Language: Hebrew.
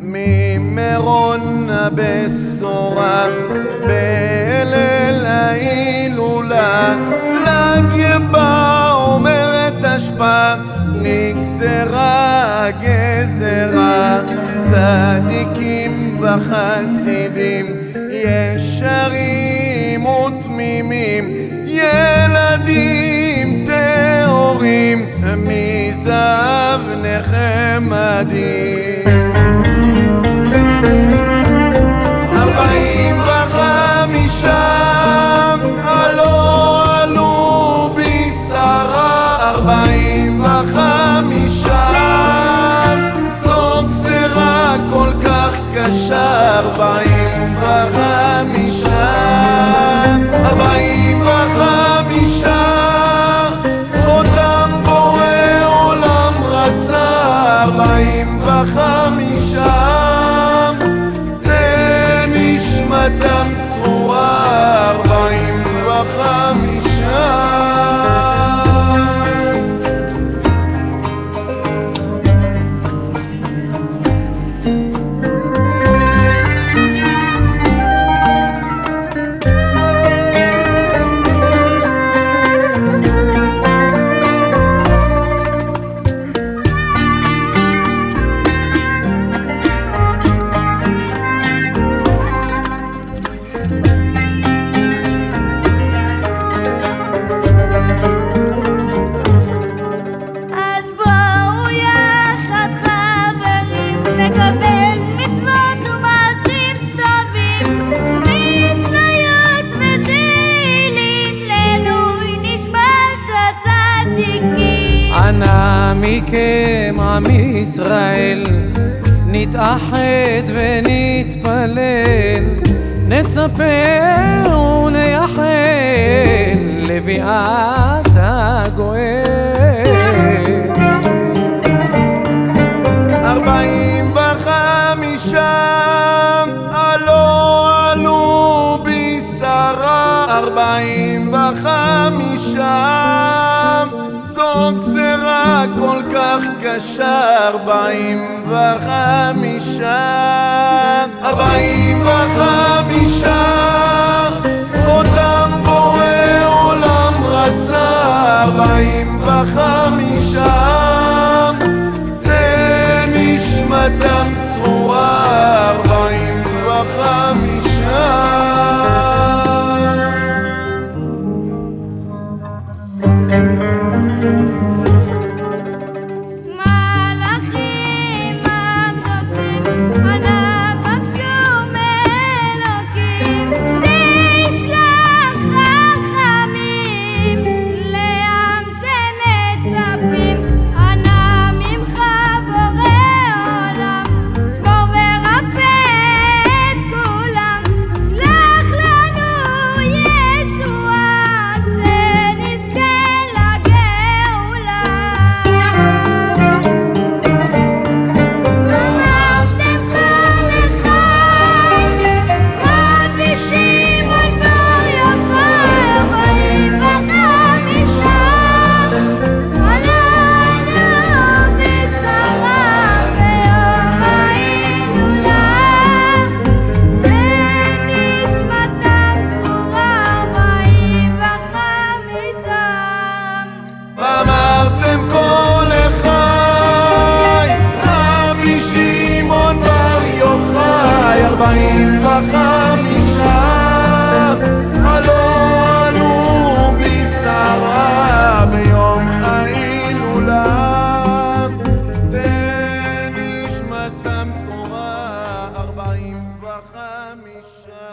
ממירון הבשורה בליל ההילולה. לגבה אומרת השפעה נגזרה הגזרה. צדיקים וחסידים ישרים ותמימים. ילדים טהורים מזהב נחמדים ארבעים וחמישה הלא עלו בשרה. ארבעים וחמישה זאת גזרה כל כך קשה. ארבעים Let מכם עם ישראל נתאחד ונתפלל נצפה ונייחל לביאת הגואל. ארבעים וחמישה עלו עלו בשרה. ארבעים וחמישה. גזירה כל כך קשה, ארבעים וחמישה, ארבעים וחמישה אלפיים וחמישה הלא עלו בשרה ביום ההילולה תן נשמתם צרורה ארבעים וחמישה.